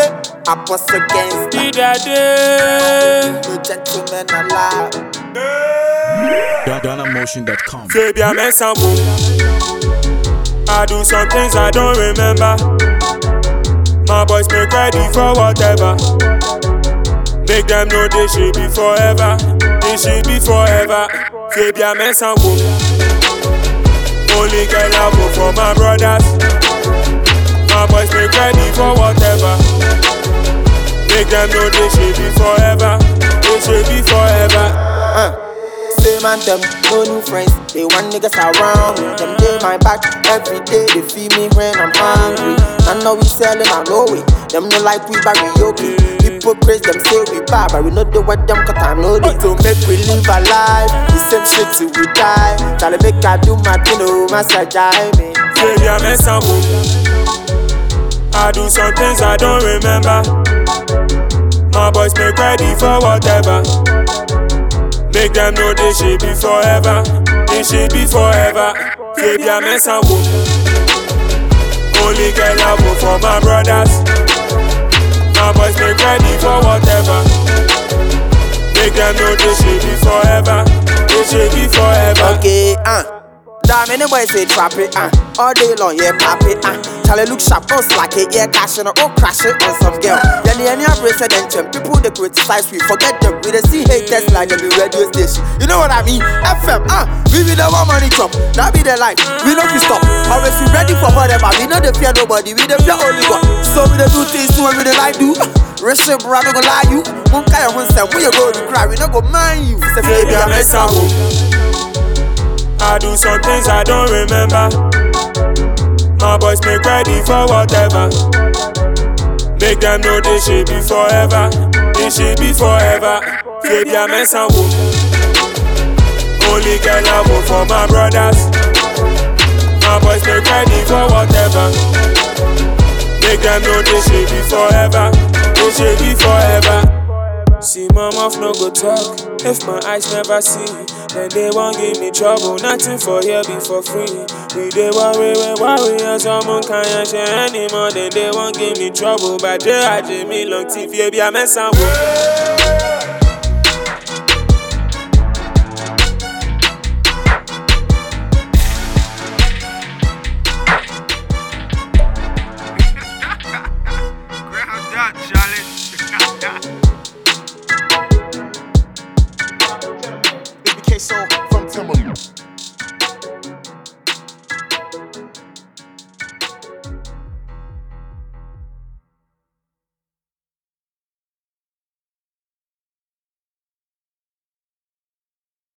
Ule, apostle gangster, Idade. no gentleman alive. GhanaMotion.com. Fabian Mensambo. I do some things I don't remember. My boys make ready for whatever. Make them know they should be forever. They should be forever. Fabian Mensambo. Only girl I go for my brothers. My boys make ready for whatever. Make them know they should be forever. They should be forever. Uh. Same and them, no new friends. They want niggas around me. Them day my back every day. They feed me when I'm hungry. I know we selling our low way. Them no like we karaoke. Hypocrites, them say we bad, but we know the what them cut time no day. So make we live our life. The same shit till we die. To make I do my thing, oh, massage me. Fabian Mensambo. I do some things I don't remember. My boys make ready for whatever. Make them know this should be forever. This should be forever. Fabian Mensambo. Only girl I go for my brothers. My boys make ready for whatever. Make them know this should be forever. They should be forever. Okay, uh. Damn, any boy say trap it, uh. All day long, yeah, pop it, uh. Charlie look sharp, don't slack it, yeah, cash it, oh, crash it on some girl. Then the any president, people they criticize, we forget them. We they see haters like them in radio station. You know what I mean? FM, uh. We be the one money chop, that be the life. We know we stop. Always we ready for whatever. We know they fear nobody, we the fear only God. So we they do things to we they like do. Rich shit, bro, I don't go lie you. One guy on say, we go to cry, we not go mind you. Say, baby, I'm a I do some things I don't remember. My boys make ready for whatever. Make them know this should be forever. This should be forever. Fabian Mensambo. Only girl I go for my brothers. My boys make ready for whatever. Make them know this should be forever. This should be forever. See my mouth no go talk if my eyes never see. Then they won't give me trouble. Nothing for here be for free. We they worry, we worry, and someone can't share anymore. Then they won't give me trouble. But they had me long yeah, be a mess and